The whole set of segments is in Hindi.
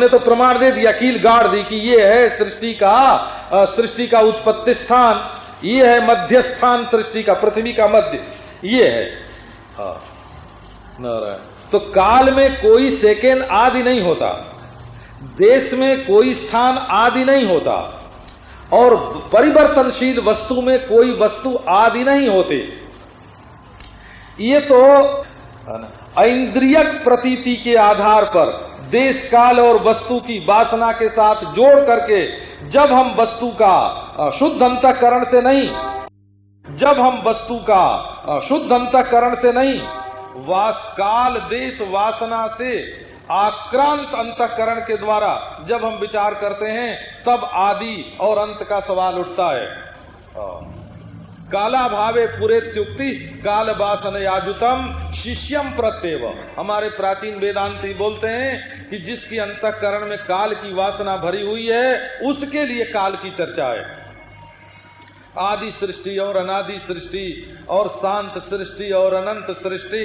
ने तो प्रमाण दे दिया, कील गाड़ दी कि ये है सृष्टि का सृष्टि का उत्पत्ति स्थान। ये है मध्य स्थान सृष्टि का, पृथ्वी का मध्य। ये है। नारायण। तो काल में कोई सेकेंड आदि नहीं होता। देश में कोई स्थान आदि नहीं होता। और परिवर्तनशील वस्तु में कोई वस्तु आदि नहीं होती। ये तो इंद्रियक प्रतीति के आधार पर देश काल और वस्तु की वासना के साथ जोड़ करके जब हम वस्तु का शुद्ध अंतकरण से नहीं, जब हम वस्तु का शुद्ध अंतकरण से नहीं वास काल देश वासना से आक्रांत अंतकरण के द्वारा जब हम विचार करते हैं, तब आदि और अंत का सवाल उठता है। काला भावे पुरेत्युक्ति काल वासन याजुतम, शिष्यम प्रत्येव। हमारे प्राचीन वेदांती बोलते हैं कि जिसकी अंतकरण में काल की वासना भरी हुई है, उसके लिए काल की चर्चा है। आदि सृष्टि और अनादि सृष्टि और शांत सृष्टि और अनंत सृष्टि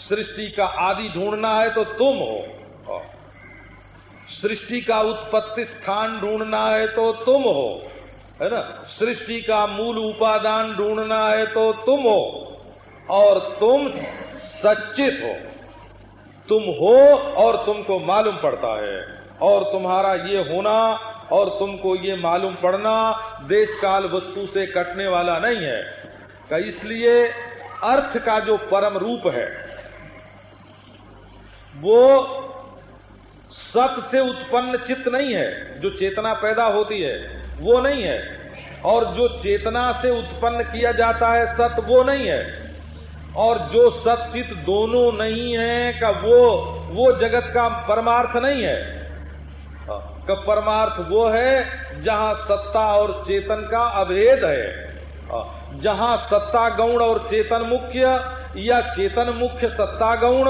सृष्टि का आदि ढूंढना है तो तुम हो। सृष्टि का उत्पत्ति स्थान ढूंढना है तो तुम हो। है ना? सृष्टि का मूल उपादान ढूंढना है तो तुम हो, और तुम सच्चित हो। तुम हो और तुमको मालूम पड़ता है, और तुम्हारा ये होना और तुमको ये मालूम पड़ना देश काल वस्तु से कटने वाला नहीं है। का इसलिए अर्थ का जो परम रूप है, वो सत से उत्पन्न चित्त नहीं है, जो चेतना पैदा होती है। वो नहीं है। और जो चेतना से उत्पन्न किया जाता है, सत वो नहीं है। और जो सचित दोनों नहीं है, का वो वो जगत का परमार्थ नहीं है। का परमार्थ वो है, जहाँ सत्ता और चेतन का अभेद है। जहाँ सत्ता गौण और चेतन मुख्य, या चेतन मुख्य सत्ता गौण,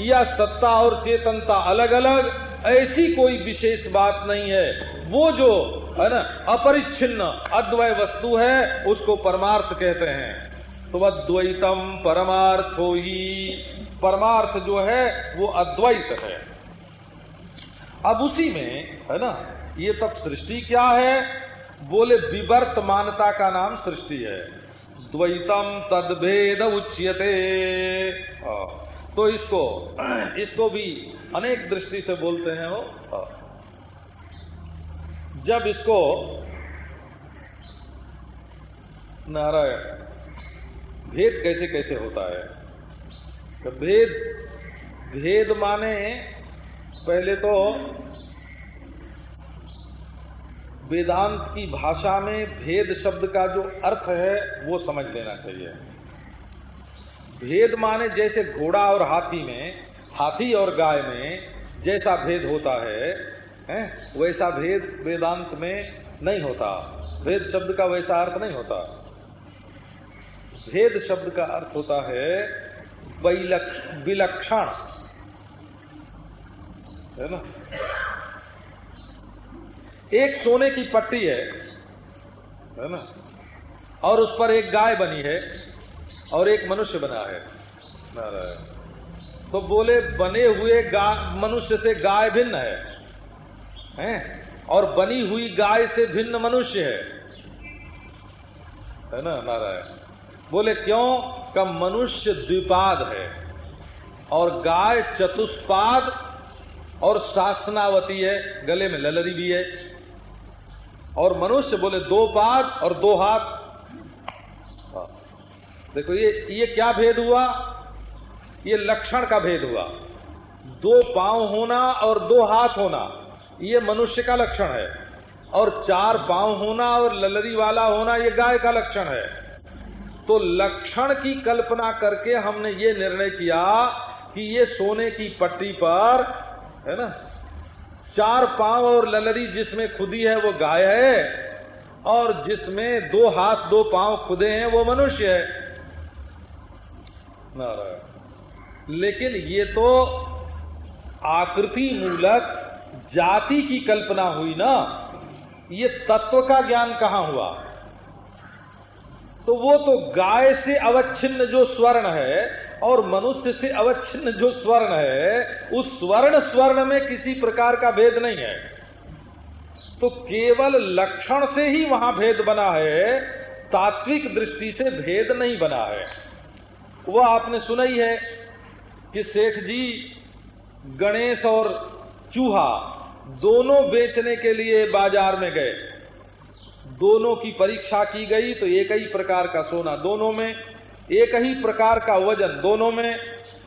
या सत्ता और चेतनता अलग अलग ऐसी कोई विशेष बात नहीं है। वो जो, है ना, अपरिच्छिन्न अद्वय वस्तु है, उसको परमार्थ कहते हैं। तो अद्वैतम परमार्थो ही। परमार्थ जो है, वो अद्वैत है। अब उसी में, है ना, ये तब सृष्टि क्या है? बोले, विवर्त मानता का नाम सृष्टि है। द्वैतम तदभेद उच्यते। तो इसको इसको भी अनेक दृष्टि से बोलते हैं वो। जब इसको नारायण, भेद कैसे कैसे होता है? तो भेद भेद माने पहले तो वेदांत की भाषा में भेद शब्द का जो अर्थ है, वो समझ लेना चाहिए। भेद माने जैसे घोड़ा और हाथी में हाथी और गाय में जैसा भेद होता है, है वैसा भेद वेदांत में नहीं होता। भेद शब्द का वैसा अर्थ नहीं होता। भेद शब्द का अर्थ होता है विलक्षण। है ना? एक सोने की पट्टी है है ना? और उस पर एक गाय बनी है। और एक मनुष्य बना है। तो बोले, बने हुए मनुष्य से गाय भिन्न है। हैं? और बनी हुई गाय से भिन्न मनुष्य है। है ना, नारायण? बोले, क्यों? का मनुष्य द्विपाद है। और गाय चतुष्पाद और शासनावती है। गले में ललरी भी है। और मनुष्य बोले, दो पाद और दो हाथ। देखो, ये ये क्या भेद हुआ? ये लक्षण का भेद हुआ। दो पाँव होना और दो हाथ होना, ये मनुष्य का लक्षण है। और चार पाँव होना और ललरी वाला होना, ये गाय का लक्षण है। तो लक्षण की कल्पना करके हमने ये निर्णय किया कि ये सोने की पट्टी पर, है ना, चार पाँव और ललरी जिसमें खुदी है, वो गाय है। और जिसमें दो हाथ, दो पाँव खुदे हैं, वो मनुष्य है। नारायण। लेकिन ये तो आकृति मूलक जाति की कल्पना हुई ना। ये तत्व का ज्ञान कहाँ हुआ? तो वो तो गाय से अवच्छिन्न जो स्वर्ण है और मनुष्य से अवच्छिन्न जो स्वर्ण है, उस स्वर्ण स्वर्ण में किसी प्रकार का भेद नहीं है। तो केवल लक्षण से ही वहाँ भेद बना है, तात्विक दृष्टि से भेद नहीं बना है। वह आपने सुना ही है कि सेठ जी, गणेश और चूहा दोनों बेचने के लिए बाज़ार में गए। दोनों की परीक्षा की गई तो एक ही प्रकार का सोना दोनों में, एक ही प्रकार का वज़न दोनों में,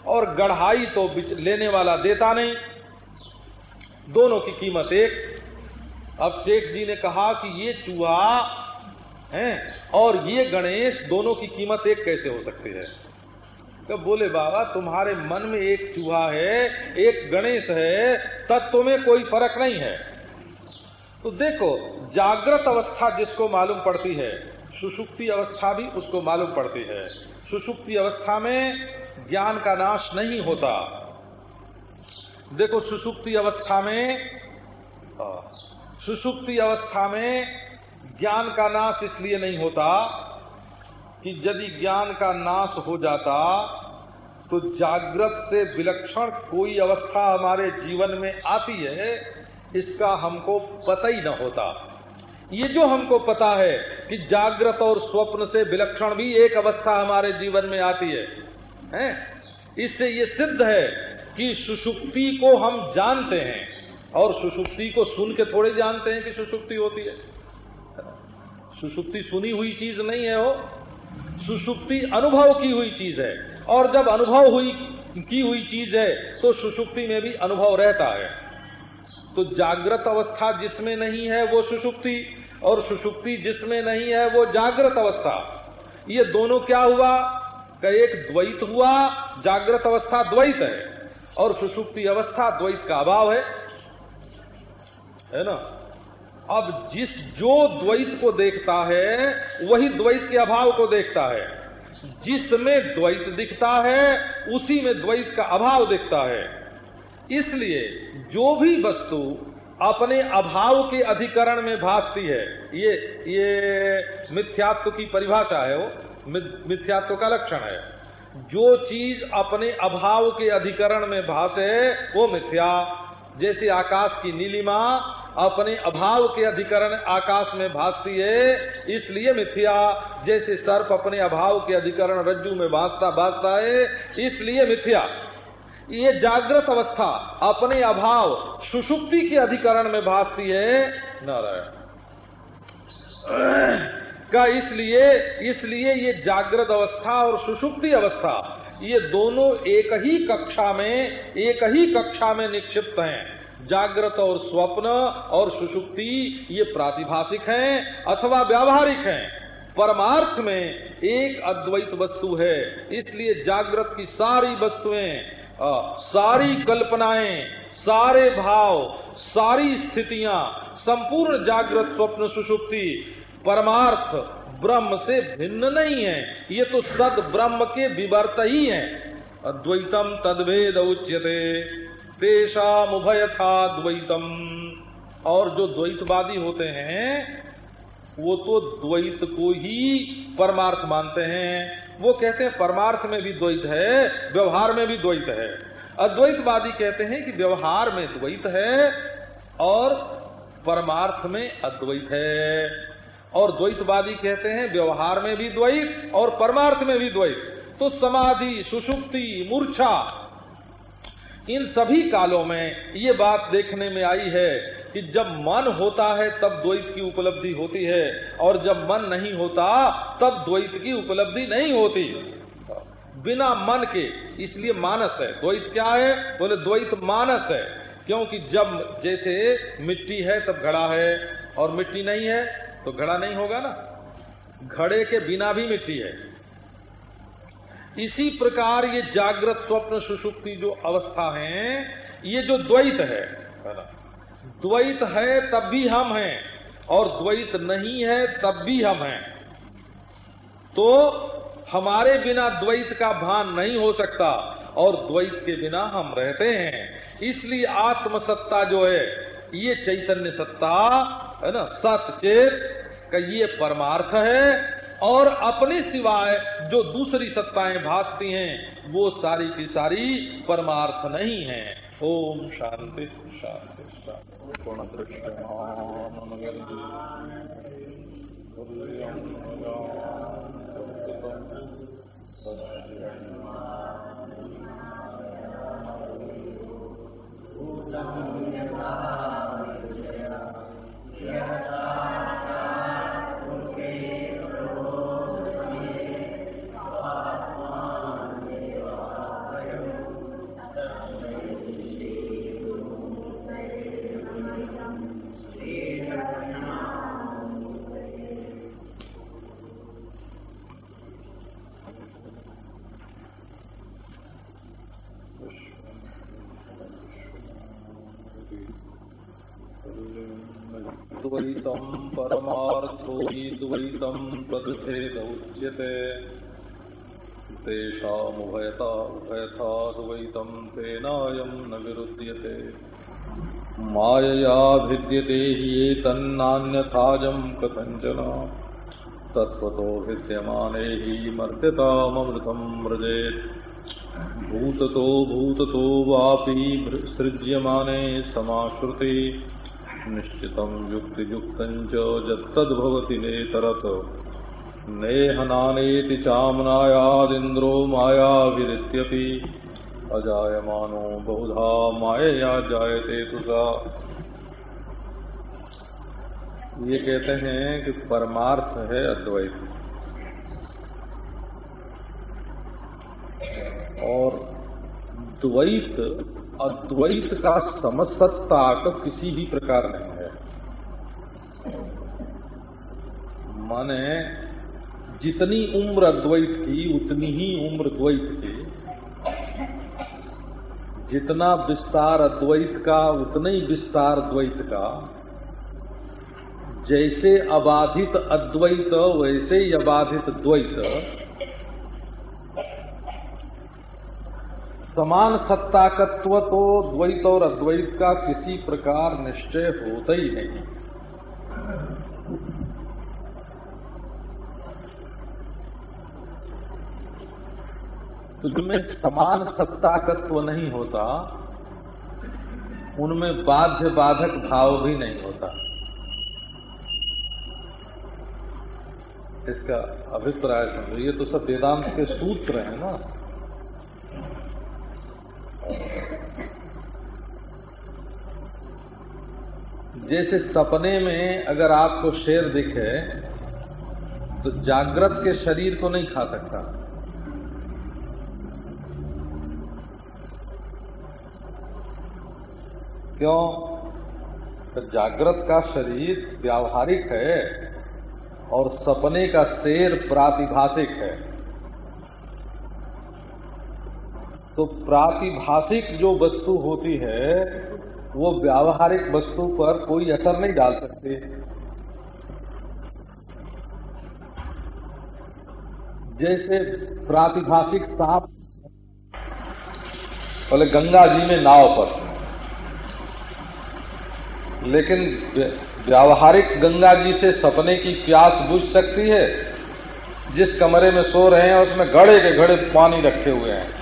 और गढ़ाई तो लेने वाला देता नहीं। दोनों की कीमत एक। अब सेठ जी ने कहा कि ये चूहा, है, और ये गणेश दोनों की कीमत एक कैसे हो सकती है? तो बोले, बाबा, तुम्हारे मन में एक चूहा है, एक गणेश है, तत्व में कोई फ़र्क नहीं है। तो देखो, जागृत अवस्था जिसको मालूम पड़ती है, सुषुप्ति अवस्था भी उसको मालूम पड़ती है। सुषुप्ति अवस्था में ज्ञान का नाश नहीं होता। देखो, सुषुप्ति अवस्था में सुषुप्ति अवस्था में ज्ञान का नाश इसलिए नहीं होता कि यदि ज्ञान का नाश हो जाता तो जागृत से विलक्षण कोई अवस्था हमारे जीवन में आती है इसका हमको पता ही न होता। ये जो हमको पता है कि जागृत और स्वप्न से विलक्षण भी एक अवस्था हमारे जीवन में आती है, हैं? इससे ये सिद्ध है कि सुषुप्ति को हम जानते हैं और सुषुप्ति को सुन के थोड़े जानते हैं कि सुषुप्ति होती है। सुषुप्ति सुनी हुई चीज़ नहीं है वो। सुषुप्ति अनुभव की हुई चीज़ है। और जब अनुभव हुई, की हुई चीज़ है तो सुषुप्ति में भी अनुभव रहता है। तो जागृत अवस्था जिसमें नहीं है, वो सुसुप्ति, और सुषुप्ति जिसमें नहीं है, वो जागृत अवस्था। ये दोनों क्या हुआ? का एक द्वैत हुआ, जागृत अवस्था द्वैत है, और सुसुप्ति अवस्था द्वैत का अभाव है। है ना? अब जिस जो द्वैत को देखता है, वही द्वैत के अभाव को देखता है। जिसमें द्वैत दिखता है, उसी में द्वैत का अभाव दिखता है। इसलिए जो भी वस्तु अपने अभाव के अधिकरण में भासती है, ये ये मिथ्यात्व की परिभाषा है वो मिथ्यात्व का लक्षण है। जो चीज़ अपने अभाव के अधिकरण में भासे, वो मिथ्या। जैसे आकाश की नीलिमा अपने अभाव के अधिकरण आकाश में भासती है, इसलिए मिथ्या। जैसे सर्प अपने अभाव के अधिकरण रज्जु में भासता भासता है, इसलिए मिथ्या। ये जागृत अवस्था अपने अभाव, सुषुप्ति के अधिकरण में भासती है, नारायण। का इसलिए इसलिए ये जागृत अवस्था और सुषुप्ति अवस्था, ये दोनों एक ही कक्षा में, एक ही कक्षा में निक्षिप्त हैं। जागृत और स्वप्न और सुषुप्ति, ये प्रातिभाषिक हैं अथवा व्यावहारिक हैं। परमार्थ में एक अद्वैत वस्तु है, इसलिए जागृत की सारी वस्तुएँ सारी कल्पनाएँ, सारे भाव, सारी स्थितियाँ, संपूर्ण जागृत, स्वप्न, सुषुप्ति, परमार्थ ब्रह्म से भिन्न नहीं है। ये तो सद ब्रह्म के विवर्त ही है। अद्वैतम तद्वेद उच्यते। उभय था द्वैतम और जो द्वैतवादी होते हैं, वो तो द्वैत को ही परमार्थ मानते हैं। वो कहते हैं, परमार्थ में भी द्वैत है, व्यवहार में भी द्वैत है। अद्वैतवादी कहते हैं कि व्यवहार में द्वैत है और परमार्थ में अद्वैत है। और द्वैतवादी कहते हैं, व्यवहार में भी द्वैत और परमार्थ में भी द्वैत। तो समाधि, सुषुप्ति, मूर्छा इन सभी कालों में ये बात देखने में आई है कि जब मन होता है, तब द्वैत की उपलब्धि होती है। और जब मन नहीं होता, तब द्वैत की उपलब्धि नहीं होती। बिना मन के, इसलिए मानस है। द्वैत क्या है? बोले, द्वैत मानस है। क्योंकि जब जैसे मिट्टी है, तब घड़ा है। और मिट्टी नहीं है तो घड़ा नहीं होगा ना। घड़े के बिना भी मिट्टी है। इसी प्रकार ये जागृत स्वप्न सुषुप्ति जो अवस्था है, ये जो द्वैत है द्वैत है तब भी हम हैं, और द्वैत नहीं है तब भी हम हैं। तो हमारे बिना द्वैत का भान नहीं हो सकता, और द्वैत के बिना हम रहते हैं। इसलिए आत्मसत्ता जो है, ये चैतन्य सत्ता, है ना? सत चेत का ये परमार्थ है और अपने सिवाय जो दूसरी सत्ताएँ भासती हैं, वो सारी की सारी परमार्थ नहीं है। ओम शांति शांति शांति। पूर्ण दृष्टि द्वैतम परमार्थो हि द्वैतम तदुच्छेद उच्यते। तेषामुभयता उभयथा द्वैतम तेनायम न विरुध्यते। मायया भिद्यते हि एतन्नान्यथाजं कथञ्चन। तत्त्वतो हि व्रजेत्। भूततो भूततो वापि सृज्यमाने समाश्रुते। निश्चितं युक्तियुक्तं च यत्तद्भवति नेतरत् नेहनानेति चाम्नायादिन्द्रो मायाविरित्यपि अजायमानो बहुधा मायया जायते तुसा ये कहते हैं कि परमार्थ है अद्वैत। और द्वैत अद्वैत का तो किसी भी प्रकार नहीं है। माने, जितनी उम्र अद्वैत की, उतनी ही उम्र द्वैत की। जितना विस्तार अद्वैत का, उतना ही विस्तार द्वैत का। जैसे अबाधित अद्वैत, वैसे ही अबाधित द्वैत। समान सत्ताकत्व तो द्वैत और अद्वैत का किसी प्रकार निश्चय होता ही नहीं। तो जिनमें समान सत्ताकत्व नहीं होता, उनमें बाध्य बाधक भाव भी नहीं होता। इसका अभिप्राय समझो, ये तो सब वेदांत के सूत्र हैं ना। जैसे सपने में अगर आपको शेर दिखे तो जागृत के शरीर को नहीं खा सकता। क्यों? तो जागृत का शरीर व्यावहारिक है और सपने का शेर प्रातिभाषिक है। तो प्रातिभाषिक जो वस्तु होती है, वो व्यावहारिक वस्तु पर कोई असर नहीं डाल सकती। जैसे प्रातिभाषिक सांप बोले गंगा जी में नाव पर। लेकिन व्यावहारिक गंगा जी से सपने की प्यास बुझ सकती है। जिस कमरे में सो रहे हैं, उसमें घड़े के घड़े पानी रखे हुए हैं।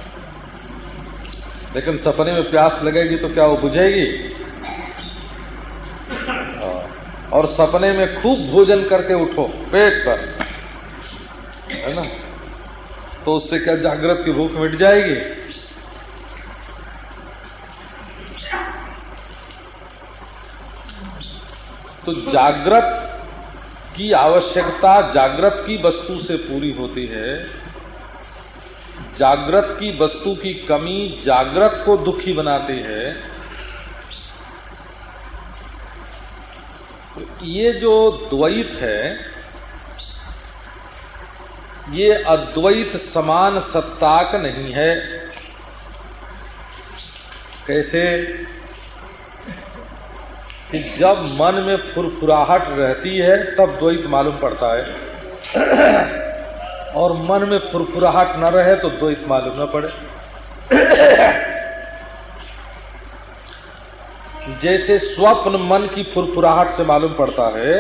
लेकिन सपने में प्यास लगेगी तो क्या वो बुझेगी? और सपने में खूब भोजन करके उठो, पेट पर है ना? तो उससे क्या जागृत की भूख मिट जाएगी? तो जागृत की आवश्यकता जागृत की वस्तु से पूरी होती है। जागृत की वस्तु की कमी जागृत को दुखी बनाती है। तो ये जो द्वैत है, ये अद्वैत समान सत्ताक नहीं है। कैसे? कि जब मन में फुरफुराहट रहती है, तब द्वैत मालूम पड़ता है। और मन में फुरफुराहट न रहे तो द्वैत मालूम न पड़े। जैसे स्वप्न मन की फुरफुराहट से मालूम पड़ता है,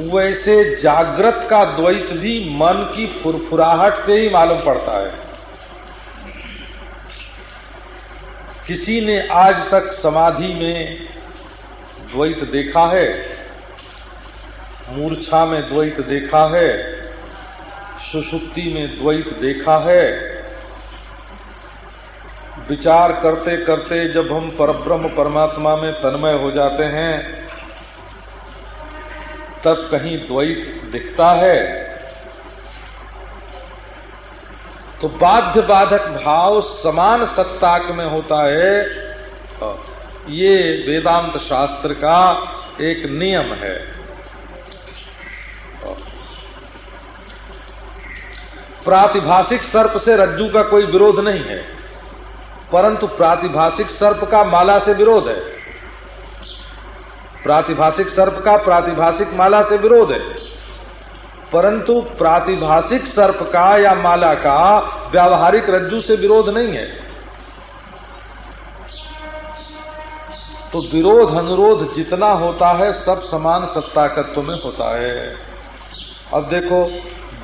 वैसे जागृत का द्वैत भी मन की फुरफुराहट से ही मालूम पड़ता है। किसी ने आज तक समाधि में द्वैत देखा है? मूर्छा में द्वैत देखा है सुषुप्ति में द्वैत देखा है। विचार करते करते जब हम परब्रह्म परमात्मा में तन्मय हो जाते हैं, तब कहीं द्वैत दिखता है। तो बाध्य बाधक भाव समान सत्ताक में होता है। ये वेदांत शास्त्र का एक नियम है। प्रातिभाषिक सर्प से रज्जू का कोई विरोध नहीं है, परंतु प्रातिभाषिक सर्प का माला से विरोध है। प्रातिभाषिक सर्प का प्रातिभाषिक माला से विरोध है, परंतु प्रातिभाषिक सर्प का या माला का व्यावहारिक रज्जू से विरोध नहीं है। तो विरोध अनुरोध जितना होता है, सब समान सत्ताकत्व में होता है। अब देखो,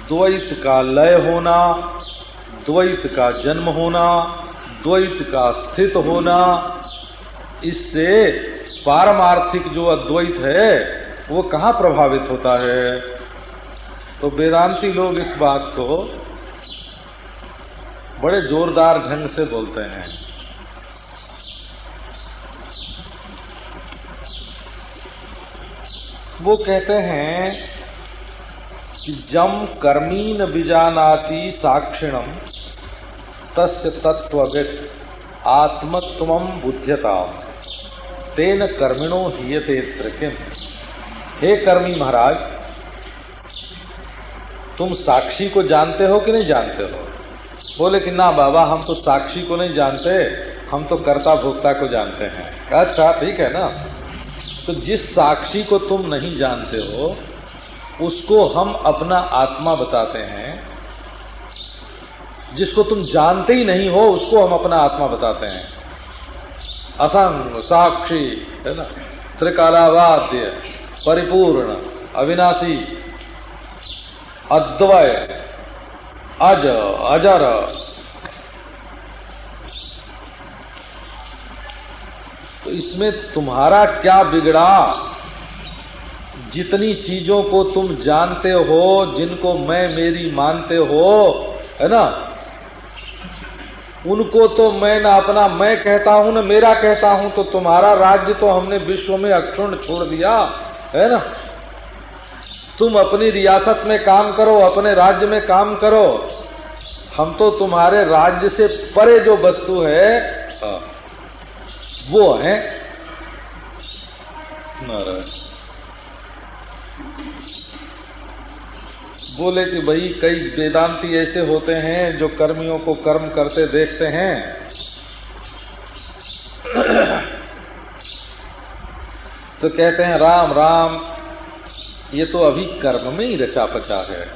द्वैत का लय होना, द्वैत का जन्म होना, द्वैत का स्थित होना, इससे पारमार्थिक जो अद्वैत है, वो कहाँ प्रभावित होता है? तो वेदांती लोग इस बात को बड़े जोरदार ढंग से बोलते हैं। वो कहते हैं जम कर्मीन बीजानाति साक्षिणम तस्य तत्ववित आत्मत्व बुद्ध्यता तेन कर्मिणो हियते किम हे कर्मी महाराज, तुम साक्षी को जानते हो कि नहीं जानते हो? बोले कि ना बाबा, हम तो साक्षी को नहीं जानते, हम तो कर्ता भोक्ता को जानते हैं। अच्छा ठीक है ना? तो जिस साक्षी को तुम नहीं जानते हो उसको हम अपना आत्मा बताते हैं। जिसको तुम जानते ही नहीं हो, उसको हम अपना आत्मा बताते हैं। असंग, साक्षी, है ना? त्रिकालावाद्य, परिपूर्ण, अविनाशी, अद्वय, अज, अजर। तो इसमें तुम्हारा क्या बिगड़ा? जितनी चीज़ों को तुम जानते हो, जिनको मैं मेरी मानते हो, है ना? उनको तो मैं ना अपना मैं कहता हूँ, ना मेरा कहता हूँ तो तुम्हारा राज्य तो हमने विश्व में अक्षुण छोड़ दिया, है ना? तुम अपनी रियासत में काम करो, अपने राज्य में काम करो। हम तो तुम्हारे राज्य से परे जो वस्तु है वो है। नारायण। बोले कि भाई, कई वेदांती ऐसे होते हैं जो कर्मियों को कर्म करते देखते हैं। तो कहते हैं, राम राम, ये तो अभी कर्म में ही रचा पचा है।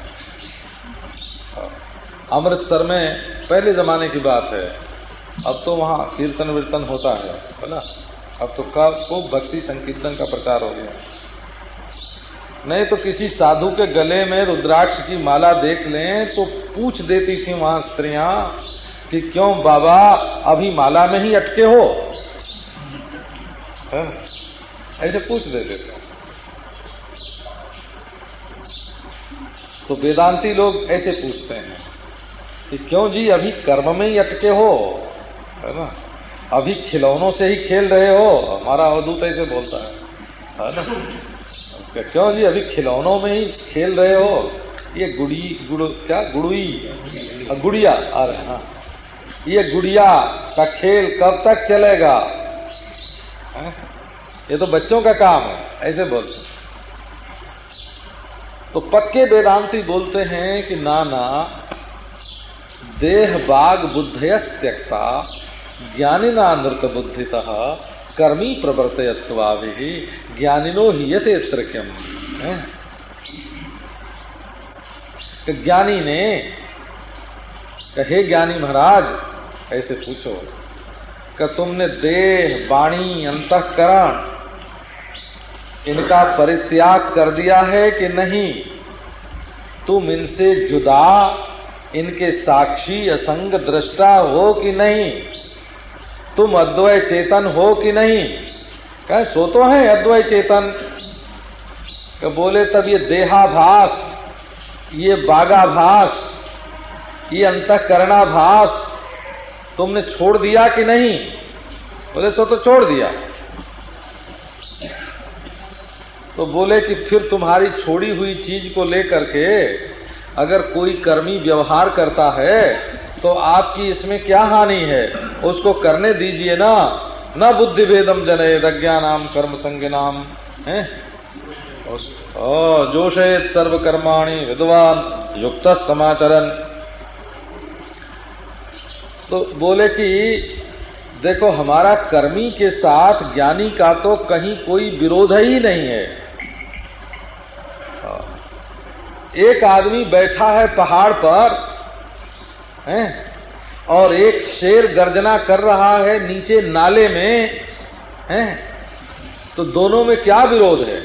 अमृतसर में पहले जमाने की बात है। अब तो वहाँ कीर्तन वीर्तन होता है ना? अब तो कब खूब भक्ति संकीर्तन का प्रचार हो गया। नहीं तो किसी साधु के गले में रुद्राक्ष की माला देख लें तो पूछ देती थी वहाँ स्त्रियाँ कि क्यों बाबा, अभी माला में ही अटके हो? है? ऐसे पूछ देते थे तो वेदांती लोग ऐसे पूछते हैं कि क्यों जी, अभी कर्म में ही अटके हो? है ना? अभी खिलौनों से ही खेल रहे हो? हमारा अवधूत ऐसे बोलता है। है ना? क्यों जी, अभी खिलौनों में ही खेल रहे हो? ये गुड़ी, गुड़, क्या? गुड़ुई गुड़िया। अरे हाँ ये गुड़िया का खेल कब तक चलेगा? है? ये तो बच्चों का काम है, ऐसे बोलते तो पक्के वेदांती बोलते हैं कि नाना, देह बाग बुद्धयस त्यक्ता ज्ञानी नृत बुद्धिता कर्मी प्रवर्तयत्वाभि ज्ञानिनो ही यथेत्र क्यम ज्ञानी ने कहे ज्ञानी महाराज, ऐसे पूछो कि तुमने देह, वाणी, अंतकरण, इनका परित्याग कर दिया है कि नहीं? तुम इनसे जुदा, इनके साक्षी, असंग दृष्टा हो कि नहीं? तुम अद्वय चेतन हो कि नहीं? कहे, सो तो है अद्वय चेतन। बोले, तब ये देहाभास, ये बागाभास, ये अंतकरणाभास तुमने छोड़ दिया कि नहीं? बोले, सो तो छोड़ दिया। तो बोले कि फिर तुम्हारी छोड़ी हुई चीज़ को लेकर के अगर कोई कर्मी व्यवहार करता है तो आपकी इसमें क्या हानि है? उसको करने दीजिए ना। न बुद्धि भेदम जने नाम कर्म संज्ञ नाम है जोशेत सर्वकर्माणी विद्वान, युक्त समाचरण तो बोले कि, देखो, हमारा कर्मी के साथ ज्ञानी का तो कहीं कोई विरोध ही नहीं है। एक आदमी बैठा है पहाड़ पर हैं? और एक शेर गर्जना कर रहा है नीचे नाले में, हैं? तो दोनों में क्या विरोध है?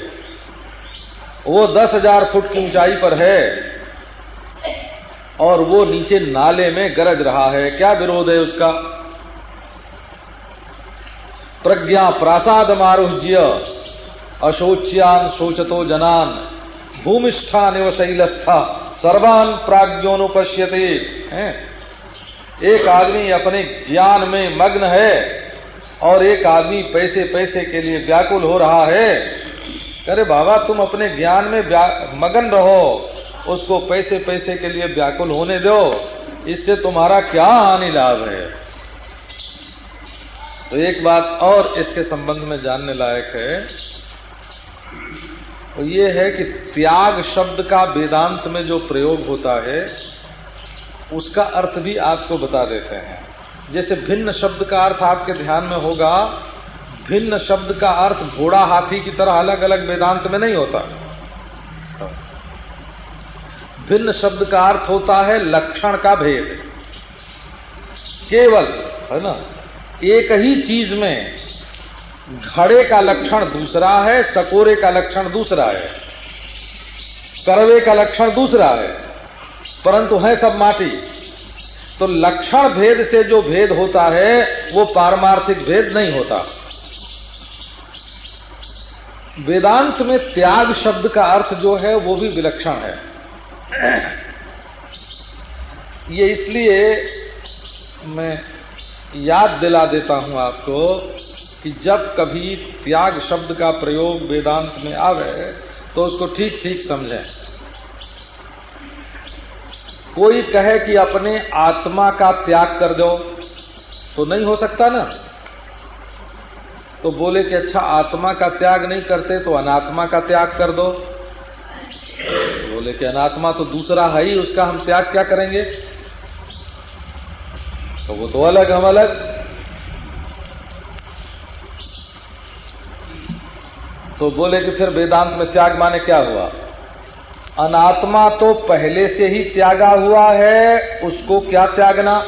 वो दस हज़ार फुट की ऊंचाई पर है और वो नीचे नाले में गरज रहा है। क्या विरोध है उसका? प्रज्ञा प्रासाद मारुह्य, अशोच्यान शोचतो जनान। भूमिष्ठा निव शैलस्था सर्वान प्राज्ञोनुपश्यते। एक आदमी अपने ज्ञान में मग्न है और एक आदमी पैसे पैसे के लिए व्याकुल हो रहा है। अरे बाबा, तुम अपने ज्ञान में मगन रहो। उसको पैसे पैसे के लिए व्याकुल होने दो। इससे तुम्हारा क्या हानि लाभ है? तो एक बात और इसके संबंध में जानने लायक है। तो ये है कि त्याग शब्द का वेदांत में जो प्रयोग होता है, उसका अर्थ भी आपको बता देते हैं। जैसे भिन्न शब्द का अर्थ आपके ध्यान में होगा, भिन्न शब्द का अर्थ घोड़ा हाथी की तरह अलग अलग वेदांत में नहीं होता। भिन्न शब्द का अर्थ होता है लक्षण का भेद। केवल, है ना? एक ही चीज़ में घड़े का लक्षण दूसरा है, सकोरे का लक्षण दूसरा है, करवे का लक्षण दूसरा है। परंतु है सब माटी। तो लक्षण भेद से जो भेद होता है, वो पारमार्थिक भेद नहीं होता। वेदांत में त्याग शब्द का अर्थ जो है, वो भी विलक्षण है। ये इसलिए मैं याद दिला देता हूँ आपको कि जब कभी त्याग शब्द का प्रयोग वेदांत में आवे तो उसको ठीक ठीक समझें। कोई कहे कि अपने आत्मा का त्याग कर दो तो नहीं हो सकता ना? तो बोले कि अच्छा आत्मा का त्याग नहीं करते तो अनात्मा का त्याग कर दो। बोले कि अनात्मा तो दूसरा है ही, उसका हम त्याग क्या करेंगे? तो वो तो अलग, हम अलग। तो बोले कि फिर वेदांत में त्याग माने क्या हुआ? अनात्मा तो पहले से ही त्यागा हुआ है, उसको क्या त्यागना?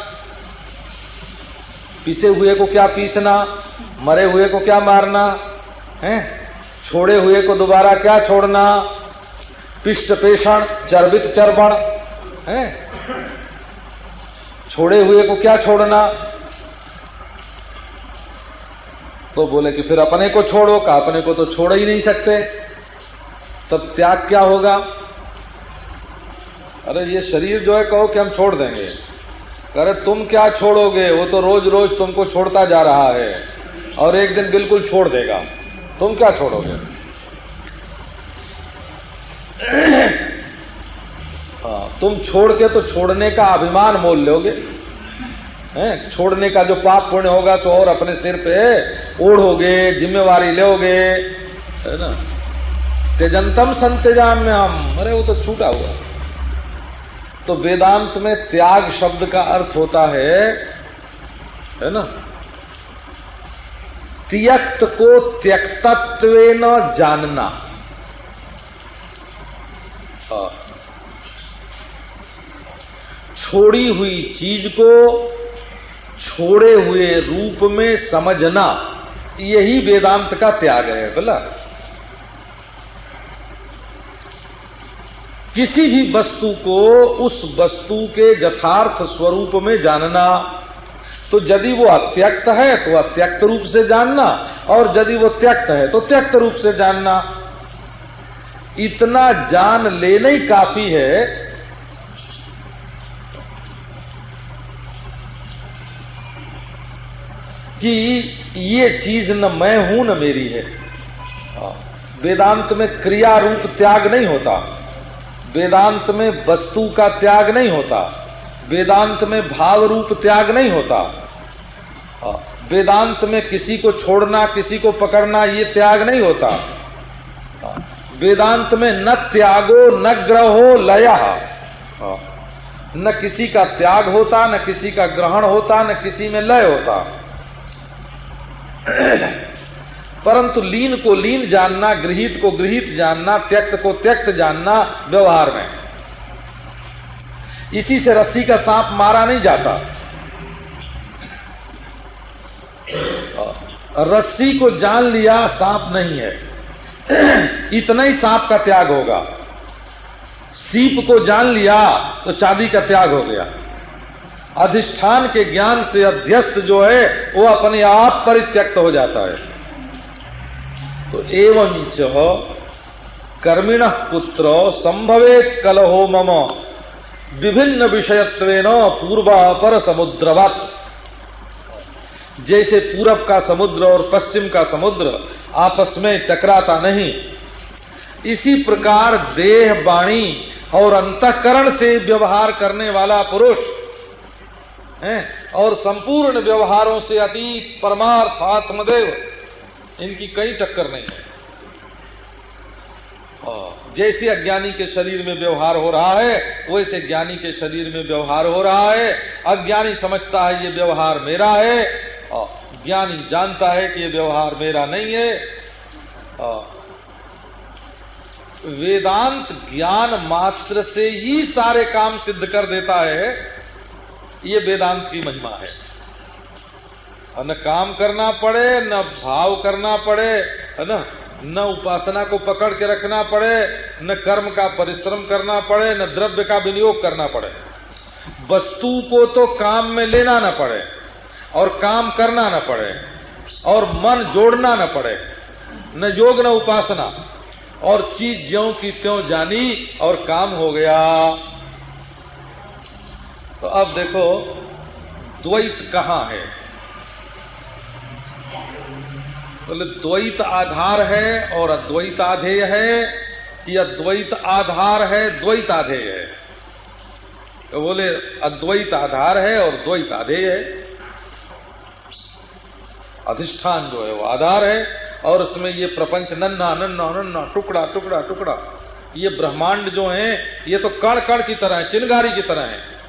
पीसे हुए को क्या पीसना? मरे हुए को क्या मारना? है? छोड़े हुए को दोबारा क्या छोड़ना? पिष्ट पेषण चर्बित चर्बण, है? छोड़े हुए को क्या छोड़ना? तो बोले कि फिर अपने को छोड़ो का अपने को तो छोड़ ही नहीं सकते। तब त्याग क्या होगा? अरे, ये शरीर जो है, कहो कि हम छोड़ देंगे। अरे तुम क्या छोड़ोगे? वो तो रोज रोज तुमको छोड़ता जा रहा है और एक दिन बिल्कुल छोड़ देगा। तुम क्या छोड़ोगे? हाँ तुम छोड़ के तो छोड़ने का अभिमान मोल लोगे। हैं? छोड़ने का जो पाप पुण्य होगा तो और अपने सिर पे ओढ़ोगे, जिम्मेवारी लोगे, है ना? तेजंतम संतेजाम में हम अरे, वो तो छूटा हुआ। तो वेदांत में त्याग शब्द का अर्थ होता है है ना? त्यक्त को त्यक्तत्व न जानना छोड़ी हुई चीज़ को छोड़े हुए रूप में समझना। यही वेदांत का त्याग है, बोला। किसी भी वस्तु को उस वस्तु के यथार्थ स्वरूप में जानना तो यदि वो अत्यक्त है तो अत्यक्त रूप से जानना, और यदि वो त्यक्त है तो त्यक्त रूप से जानना। इतना जान लेना ही काफ़ी है, कि ये चीज़ न मैं हूँ न मेरी है। वेदांत में क्रिया रूप त्याग नहीं होता। वेदांत में वस्तु का त्याग नहीं होता। वेदांत में भाव रूप त्याग नहीं होता। वेदांत में किसी को छोड़ना, किसी को पकड़ना ये त्याग नहीं होता। वेदांत में न त्यागो, न ग्रहो लया। न किसी का त्याग होता, न किसी का ग्रहण होता, न किसी में लय होता। परंतु लीन को लीन जानना, गृहित को गृहित जानना, त्यक्त को त्यक्त जानना व्यवहार में। इसी से रस्सी का सांप मारा नहीं जाता। रस्सी को जान लिया सांप नहीं है। इतना ही सांप का त्याग होगा। सीप को जान लिया तो चांदी का त्याग हो गया। अधिष्ठान के ज्ञान से अध्यस्त जो है, वो अपने आप परित्यक्त हो जाता है। तो एवं कर्मिण पुत्र संभवेत कलहो मम। विभिन्न विषयत्व पूर्वापर समुद्रवत। जैसे पूरब का समुद्र और पश्चिम का समुद्र आपस में टकराता नहीं, इसी प्रकार देह, वाणी और अंतकरण से व्यवहार करने वाला पुरुष है, और संपूर्ण व्यवहारों से अतीत परमार्थ आत्मदेव, इनकी कई टक्कर नहीं है। जैसे अज्ञानी के शरीर में व्यवहार हो रहा है, वैसे ज्ञानी के शरीर में व्यवहार हो रहा है। अज्ञानी समझता है ये व्यवहार मेरा है ज्ञानी जानता है कि ये व्यवहार मेरा नहीं है। वेदांत ज्ञान मात्र से ही सारे काम सिद्ध कर देता है ये वेदांत की महिमा है। न काम करना पड़े, न भाव करना पड़े, है ना? न उपासना को पकड़ के रखना पड़े, न कर्म का परिश्रम करना पड़े, न द्रव्य का विनियोग करना पड़े। वस्तु को तो काम में लेना न पड़े, और काम करना न पड़े, और मन जोड़ना न पड़े, न योग न उपासना, और चीज़ ज्यो की त्यों जानी और काम हो गया। तो अब देखो, द्वैत कहाँ है? बोले तो द्वैत आधार है और अद्वैत आधेय है। कि अद्वैत आधार है द्वैत आधेय है। तो बोले, अद्वैत आधार है और द्वैत आधेय है। अधिष्ठान जो है वो आधार है और उसमें ये प्रपंच नन्ना नन्ना नन्ना टुकड़ा टुकड़ा टुकड़ा। ये ब्रह्मांड जो है, ये तो कण कण की तरह है, चिनगारी की तरह है।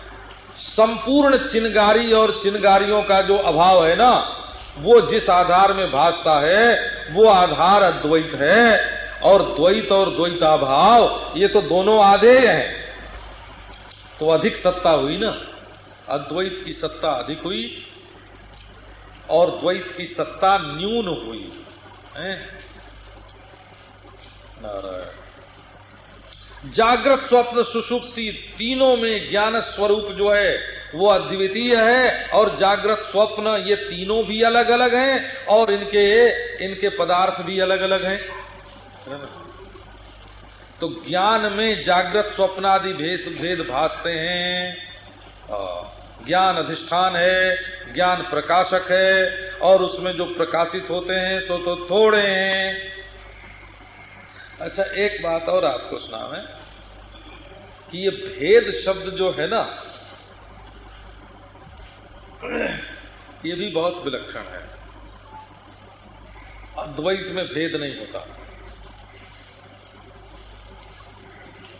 संपूर्ण चिनगारी और चिनगारियों का जो अभाव है ना, वो जिस आधार में भासता है, वो आधार अद्वैत है। और द्वैत और द्वैताभाव, ये तो दोनों आधे हैं। तो अधिक सत्ता हुई ना? अद्वैत की सत्ता अधिक हुई और द्वैत की सत्ता न्यून हुई। है? नारायण। जागृत स्वप्न सुसुप्ति तीनों में ज्ञान स्वरूप जो है, वो अद्वितीय है और जागृत स्वप्न ये तीनों भी अलग अलग हैं और इनके इनके पदार्थ भी अलग अलग हैं। तो ज्ञान में जागृत स्वप्न आदि भेद भेद भासते हैं। ज्ञान अधिष्ठान है, ज्ञान प्रकाशक है और उसमें जो प्रकाशित होते हैं, सो तो थोड़े हैं। अच्छा एक बात और आपको सुना है कि ये भेद शब्द जो है ना, ये भी बहुत विलक्षण है। अद्वैत में भेद नहीं होता।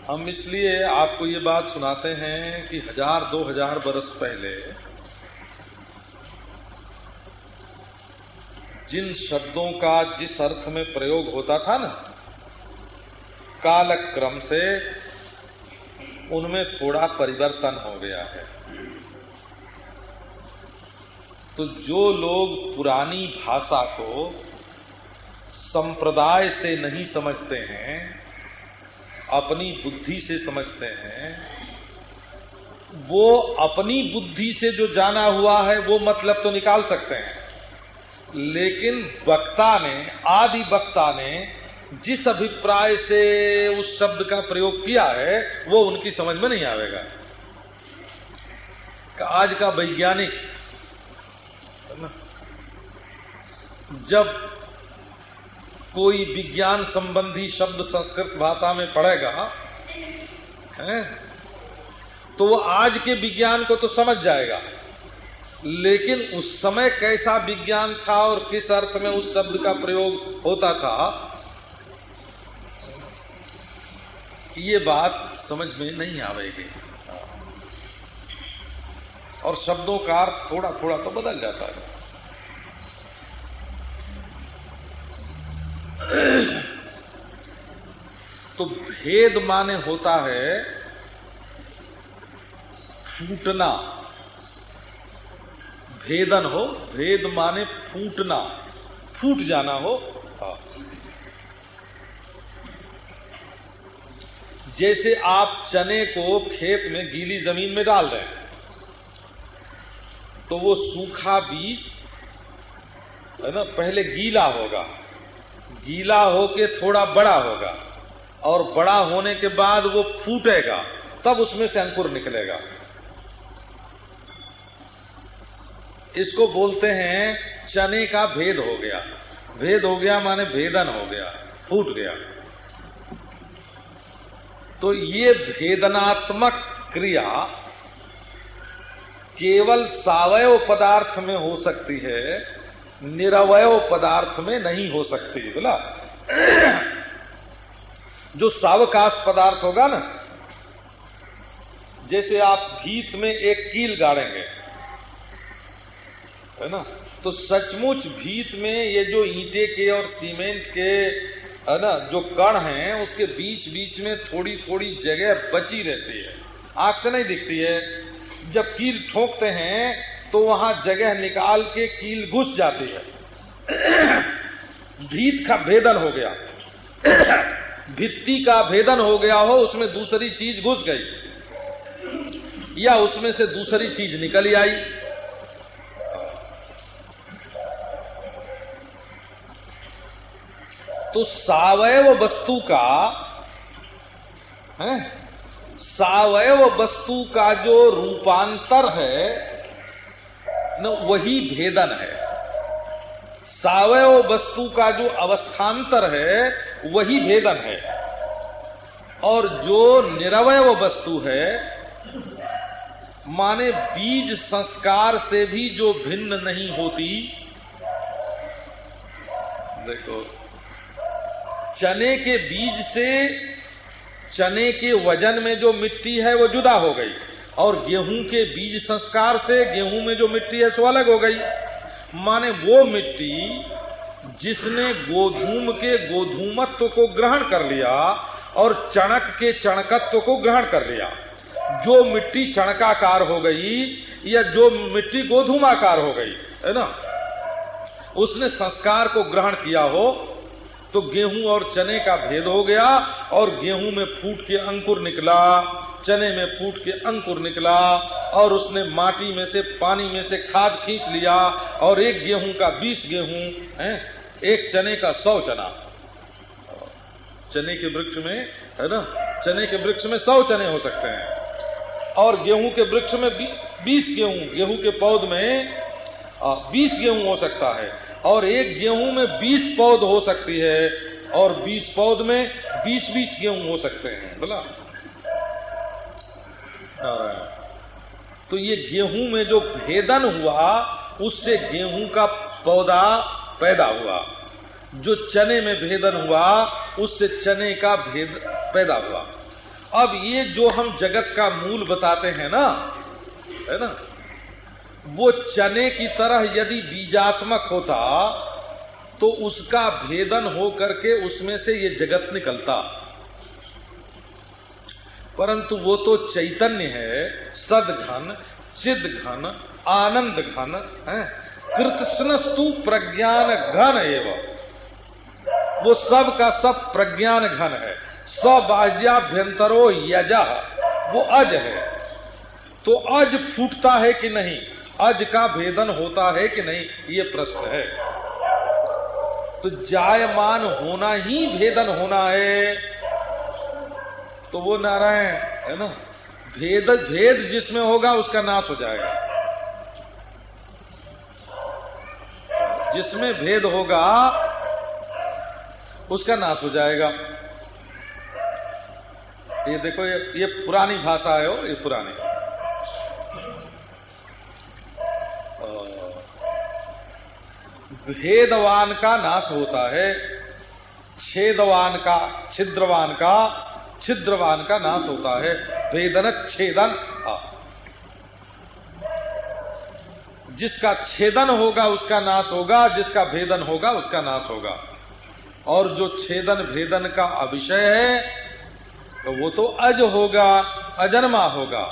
हम इसलिए आपको ये बात सुनाते हैं कि हज़ार, दो हज़ार बरस पहले जिन शब्दों का जिस अर्थ में प्रयोग होता था ना कालक्रम से उनमें थोड़ा परिवर्तन हो गया है। तो जो लोग पुरानी भाषा को संप्रदाय से नहीं समझते हैं, अपनी बुद्धि से समझते हैं, वो अपनी बुद्धि से जो जाना हुआ है, वो मतलब तो निकाल सकते हैं। लेकिन वक्ता ने, आदि वक्ता ने जिस अभिप्राय से उस शब्द का प्रयोग किया है, वो उनकी समझ में नहीं आएगा आज का वैज्ञानिक जब कोई विज्ञान संबंधी शब्द संस्कृत भाषा में पढ़ेगा, है तो वो आज के विज्ञान को तो समझ जाएगा। लेकिन उस समय कैसा विज्ञान था और किस अर्थ में उस शब्द का प्रयोग होता था ये बात समझ में नहीं आवेगी। और शब्दों का अर्थ थोड़ा थोड़ा तो बदल जाता है। तो भेद माने होता है फूटना। भेदन हो, भेद माने फूटना। फूट जाना हो। जैसे आप चने को खेत में गीली ज़मीन में डाल रहे हैं तो वो सूखा बीज, है ना, पहले गीला होगा। गीला होके थोड़ा बड़ा होगा और बड़ा होने के बाद वो फूटेगा, तब उसमें से अंकुर निकलेगा। इसको बोलते हैं चने का भेद हो गया। भेद हो गया माने भेदन हो गया, फूट गया। तो ये भेदनात्मक क्रिया केवल सावयव पदार्थ में हो सकती है, निरवय पदार्थ में नहीं हो सकती, बोला। जो सावकाश पदार्थ होगा ना, जैसे आप भीत में एक कील गाड़ेंगे, है ना तो सचमुच भीत में ये जो ईंटे के और सीमेंट के है ना, जो कण हैं, उसके बीच बीच में थोड़ी थोड़ी जगह बची रहती है। आँख से नहीं दिखती है। जब कील ठोकते हैं तो वहाँ जगह निकाल के कील घुस जाती है। भीत का भेदन हो गया। भित्ति का भेदन हो गया हो, उसमें दूसरी चीज़ घुस गई। या उसमें से दूसरी चीज़ निकल आई। तो सावयव वस्तु का है? सावयव वस्तु का जो रूपांतर है, न वही भेदन है। सावयव वस्तु का जो अवस्थान्तर है, वही भेदन है। और जो निरवय वस्तु है, माने बीज संस्कार से भी जो भिन्न नहीं होती। देखो चने के बीज से, चने के वज़न में जो मिट्टी है वो जुदा हो गई। और गेहूँ के बीज संस्कार से गेहूँ में जो मिट्टी है सो अलग हो गई। माने वो मिट्टी जिसने गोधूम के गोधूमत्व को ग्रहण कर लिया और चणक के चणकत्व को ग्रहण कर लिया। जो मिट्टी चणकाकार हो गई या जो मिट्टी गोधूमाकार हो गई, है ना? उसने संस्कार को ग्रहण किया हो तो गेहूँ और चने का भेद हो गया और गेहूँ में फूट के अंकुर निकला, चने में फूट के अंकुर निकला और उसने माटी में से पानी में से खाद खींच लिया और एक गेहूँ का बीस गेहूँ, है, एक चने का सौ चना। चने के वृक्ष में, है ना, चने के वृक्ष में सौ चने हो सकते हैं और गेहूँ के वृक्ष में बीस गेहूँ गेहूँ के पौध में बीस गेहूँ हो सकता है। और एक गेहूँ में बीस पौध हो सकती है, और बीस पौध में बीस बीस गेहूँ हो सकते हैं। बोला? तो ये गेहूँ में जो भेदन हुआ, उससे गेहूँ का पौधा पैदा हुआ। जो चने में भेदन हुआ, उससे चने का भेद पैदा हुआ। अब ये जो हम जगत का मूल बताते हैं ना, है ना? वो चने की तरह यदि बीजात्मक होता तो उसका भेदन हो करके उसमें से ये जगत निकलता। परंतु वो तो चैतन्य है, सदघन चिद घन आनंद घन है, कृतस्नस्तु प्रज्ञान घन एवं। वो सब का सब प्रज्ञान घन है सबाज्याभ्यंतरो यज, वो अज है। तो अज फूटता है कि नहीं? अज का भेदन होता है कि नहीं, ये प्रश्न है। तो जायमान होना ही भेदन होना है। तो वो नारायण, है ना? भेद भेद जिसमें होगा, उसका नाश हो जाएगा। जिसमें भेद होगा, उसका नाश हो जाएगा। ये देखो, ये ये पुरानी भाषा है वो ये पुरानी। भेदवान का नाश होता है। छेदवान का, छिद्रवान का छिद्रवान का नाश होता है। भेदन छेदन। जिसका छेदन होगा, उसका नाश होगा। जिसका भेदन होगा, उसका नाश होगा। और जो छेदन, भेदन का अभिषय है तो वो तो अज होगा, अजन्मा होगा।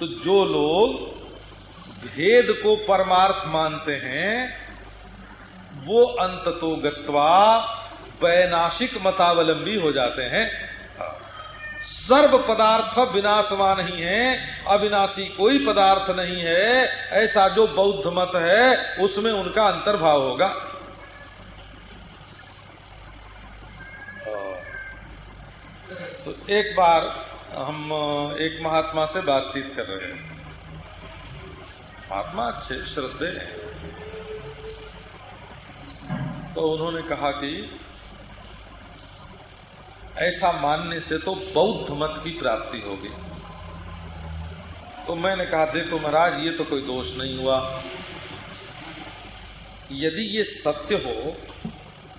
तो जो लोग भेद को परमार्थ मानते हैं वो अंत तो गत्वा वैनाशिक मतावलंबी हो जाते हैं। सर्व पदार्थ विनाशवान ही है, अविनाशी कोई पदार्थ नहीं है, ऐसा जो बौद्ध मत है, उसमें उनका अंतर्भाव होगा। तो एक बार हम, एक महात्मा से बातचीत कर रहे हैं। महात्मा अच्छे, श्रद्धे तो उन्होंने कहा कि ऐसा मानने से तो बौद्ध मत की प्राप्ति होगी। तो मैंने कहा, देखो महाराज, ये तो कोई दोष नहीं हुआ। यदि ये सत्य हो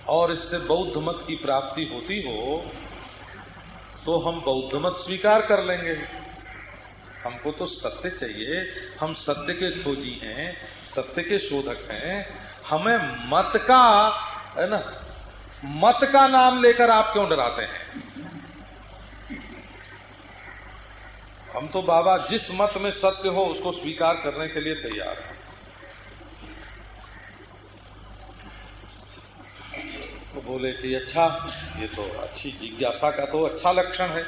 और इससे बौद्ध मत की प्राप्ति होती हो तो हम बौद्ध मत स्वीकार कर लेंगे। हमको तो सत्य चाहिए। हम सत्य के खोजी हैं, सत्य के शोधक हैं। हमें मत का है ना? मत का नाम लेकर आप क्यों डराते हैं? हम तो बाबा जिस मत में सत्य हो, उसको स्वीकार करने के लिए तैयार हैं। तो बोले कि अच्छा ये तो अच्छी जिज्ञासा का तो अच्छा लक्षण है।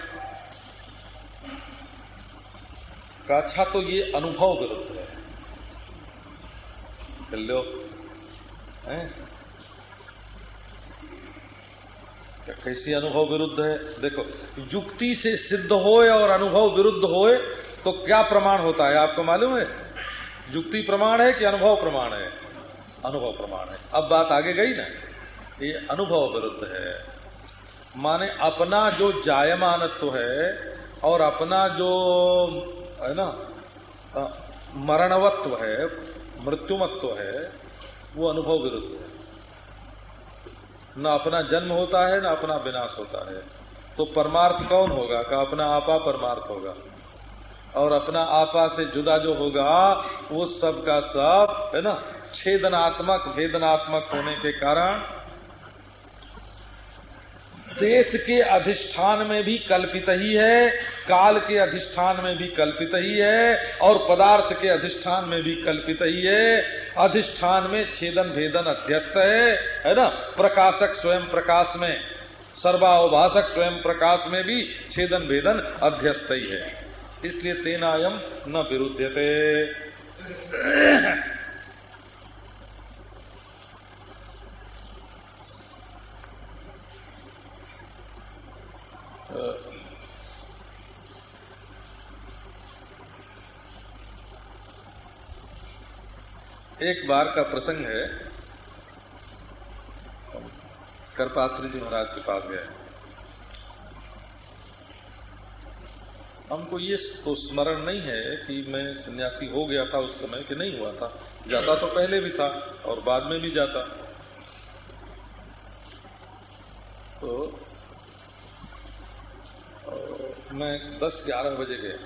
का अच्छा तो ये अनुभव विरुद्ध है। लो, हैं क्या कैसी अनुभव विरुद्ध है। देखो, युक्ति से सिद्ध होए और अनुभव विरुद्ध होए तो क्या प्रमाण होता है? आपको मालूम है? युक्ति प्रमाण है कि अनुभव प्रमाण है? अनुभव प्रमाण है। अब बात आगे गई ना? ये अनुभव विरुद्ध है। माने अपना जो जायमानत्व है और अपना जो, है ना मरणवत्व है, मृत्युमत्व है, वो अनुभव विरुद्ध है। न अपना जन्म होता है, न अपना विनाश होता है। तो परमार्थ कौन होगा? का अपना आपा परमार्थ होगा। और अपना आपा से जुदा जो होगा, वो सब का सब, है ना, छेदनात्मक, भेदनात्मक होने के कारण देश के अधिष्ठान में भी कल्पित ही है, काल के अधिष्ठान में भी कल्पित ही है, और पदार्थ के अधिष्ठान में भी कल्पित ही है। अधिष्ठान में छेदन भेदन अध्यस्त है है ना? प्रकाशक स्वयं प्रकाश में सर्वाभाषक स्वयं प्रकाश में भी छेदन भेदन अध्यस्त ही है। इसलिए तेनायम न विरुद्धते एक बार का प्रसंग है। करपात्री जी महाराज के पास गए। हमको ये तो स्मरण नहीं है कि मैं सन्यासी हो गया था उस समय कि नहीं हुआ था। जाता तो पहले भी था और बाद में भी जाता। तो मैं दस ग्यारह बजे गया।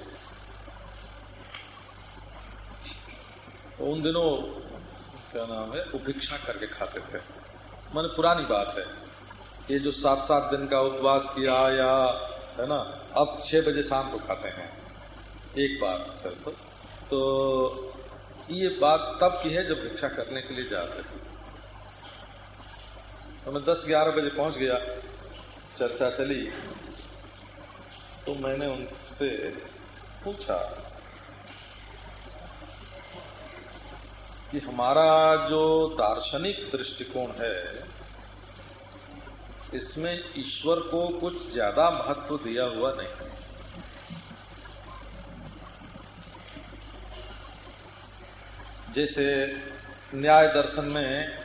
तो उन दिनों, क्या नाम है, उपेक्षा करके खाते थे। मैंने पुरानी बात है, ये जो सात सात दिन का उपवास किया या, है ना, अब छह बजे शाम को खाते हैं। एक बार सिर्फ़ तो ये बात तब की है जब भिक्षा करने के लिए जाते थे। तो मैं दस ग्यारह बजे पहुँच गया। चर्चा चली। तो मैंने उनसे पूछा कि हमारा जो दार्शनिक दृष्टिकोण है, इसमें ईश्वर को कुछ ज़्यादा महत्व दिया हुआ नहीं है। जैसे न्याय दर्शन में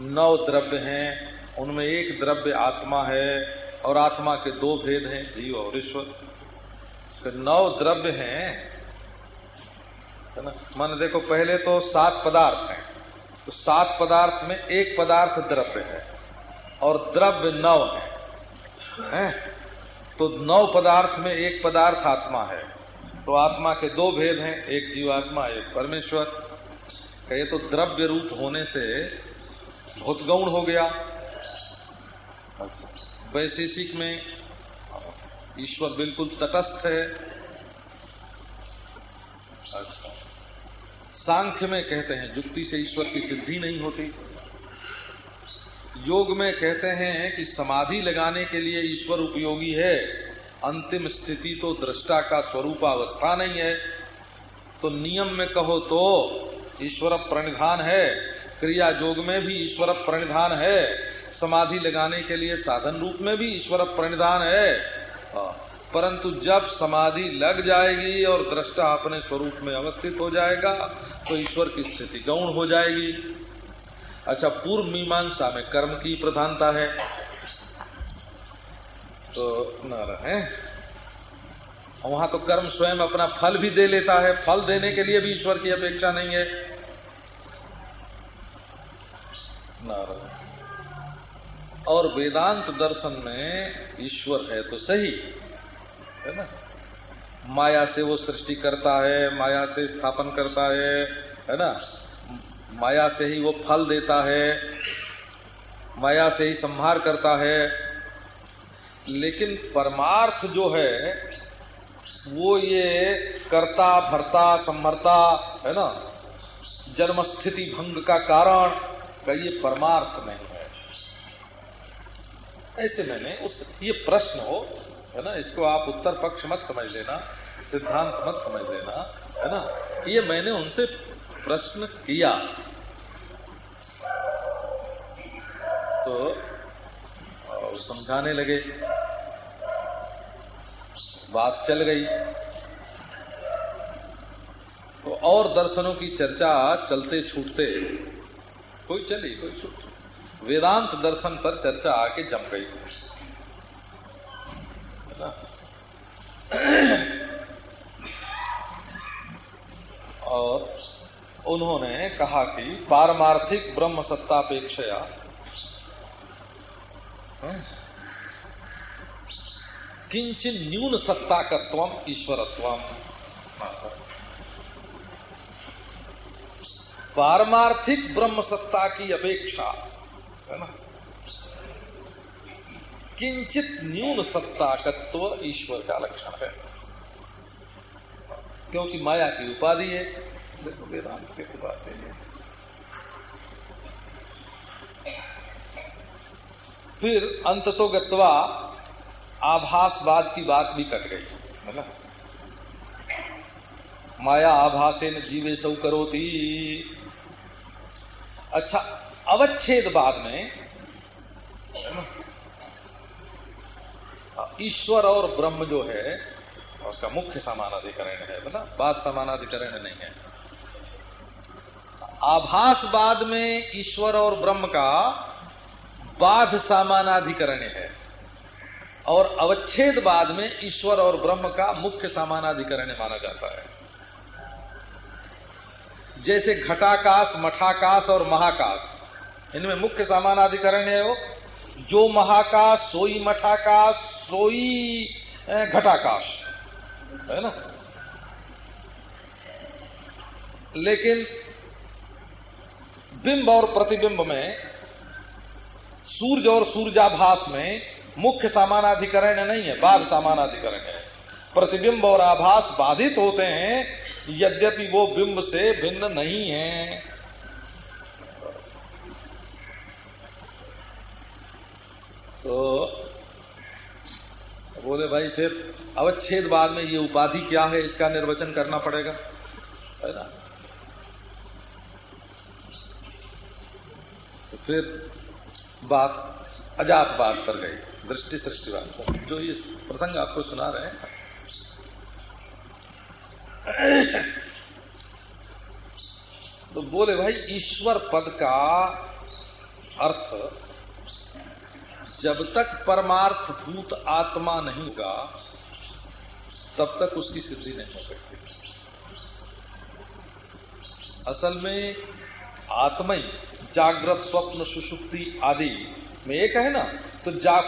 नौ द्रव्य हैं, उनमें एक द्रव्य आत्मा है और आत्मा के दो भेद हैं जीव और ईश्वर। नौ द्रव्य हैं है ना? मान देखो पहले तो सात पदार्थ हैं। तो सात पदार्थ में एक पदार्थ द्रव्य है और द्रव्य नौ है, है? तो नौ पदार्थ में एक पदार्थ आत्मा है। तो आत्मा के दो भेद हैं एक जीवात्मा एक परमेश्वर। कहे तो द्रव्य रूप होने से बहुत गौण हो गया। वैशेषिक में ईश्वर बिल्कुल तटस्थ है। अच्छा। सांख्य में कहते हैं जुक्ति से ईश्वर की सिद्धि नहीं होती। योग में कहते हैं कि समाधि लगाने के लिए ईश्वर उपयोगी है। अंतिम स्थिति तो दृष्टा का स्वरूप अवस्था नहीं है। तो नियम में कहो तो ईश्वर प्रणिधान है। क्रिया योग में भी ईश्वर प्रणिधान है। समाधि लगाने के लिए साधन रूप में भी ईश्वर प्रणिधान है। हाँ, परंतु जब समाधि लग जाएगी और दृष्टा अपने स्वरूप में अवस्थित हो जाएगा तो ईश्वर की स्थिति गौण हो जाएगी। अच्छा पूर्व मीमांसा में कर्म की प्रधानता है। तो न रहे। वहाँ तो कर्म स्वयं अपना फल भी दे लेता है। फल देने के लिए भी ईश्वर की अपेक्षा नहीं है। नारायण और वेदांत दर्शन में ईश्वर है तो सही, है ना? माया से वो सृष्टि करता है, माया से स्थापन करता है है ना? माया से ही वो फल देता है, माया से ही संहार करता है। लेकिन परमार्थ जो है, वो ये कर्ता, भरता, संभरता, है ना? जन्म स्थिति भंग का कारण का ये परमार्थ नहीं है। ऐसे मैंने उस, ये प्रश्न हो, है ना, इसको आप उत्तर पक्ष मत समझ लेना, सिद्धांत मत समझ लेना, है ना। ये मैंने उनसे प्रश्न किया। तो समझाने लगे। बात चल गई। तो और दर्शनों की चर्चा चलते छूटते कोई चली, कोई वेदांत दर्शन पर चर्चा आके जम गई। और उन्होंने कहा कि पारमार्थिक ब्रह्म सत्तापेक्षया किंचन न्यून सत्ता का ईश्वरत्व पारमार्थिक ब्रह्म सत्ता की अपेक्षा, है ना? किंचित न्यून सत्ता तत्व ईश्वर का लक्षण है। क्योंकि माया की उपाधि है। देखो वेदांत के उपाधि है। फिर अंत तो गत्वा आभासवाद की बात भी कट गई, है ना? माया आभासेन जीवे सौ करोती। अच्छा अवच्छेद बाद में, ईश्वर और ब्रह्म जो है, उसका मुख्य समानाधिकरण है बोला बात समानाधिकरण नहीं है। आभास बाद में ईश्वर और ब्रह्म का बाध समानाधिकरण है, और अवच्छेद बाद में ईश्वर और ब्रह्म का मुख्य समानाधिकरण माना जाता है। जैसे घटाकाश, मठाकाश और महाकाश। इनमें मुख्य समानाधिकरण है वो। जो महाकाश, सोई मठाकाश, सोई घटाकाश। है ना? लेकिन बिंब और प्रतिबिंब में, सूर्य और सूर्याभास में मुख्य समानाधिकरण नहीं है, बाद समानाधिकरण है। प्रतिबिंब और आभास बाधित होते हैं, यद्यपि वो बिंब से भिन्न नहीं है। तो बोले भाई, फिर अवच्छेद बाद में ये उपाधि क्या है, इसका निर्वचन करना पड़ेगा। है ना? तो फिर बात, अजात बात पर गई, दृष्टि सृष्टिवाद जो ये प्रसंग आपको सुना रहे हैं तो बोले भाई, ईश्वर पद का अर्थ, जब तक परमार्थ भूत आत्मा नहीं होगा तब तक उसकी सिद्धि नहीं हो सकती। असल में आत्मा ही जागृत, स्वप्न सुषुप्ति आदि में एक है ना तो जा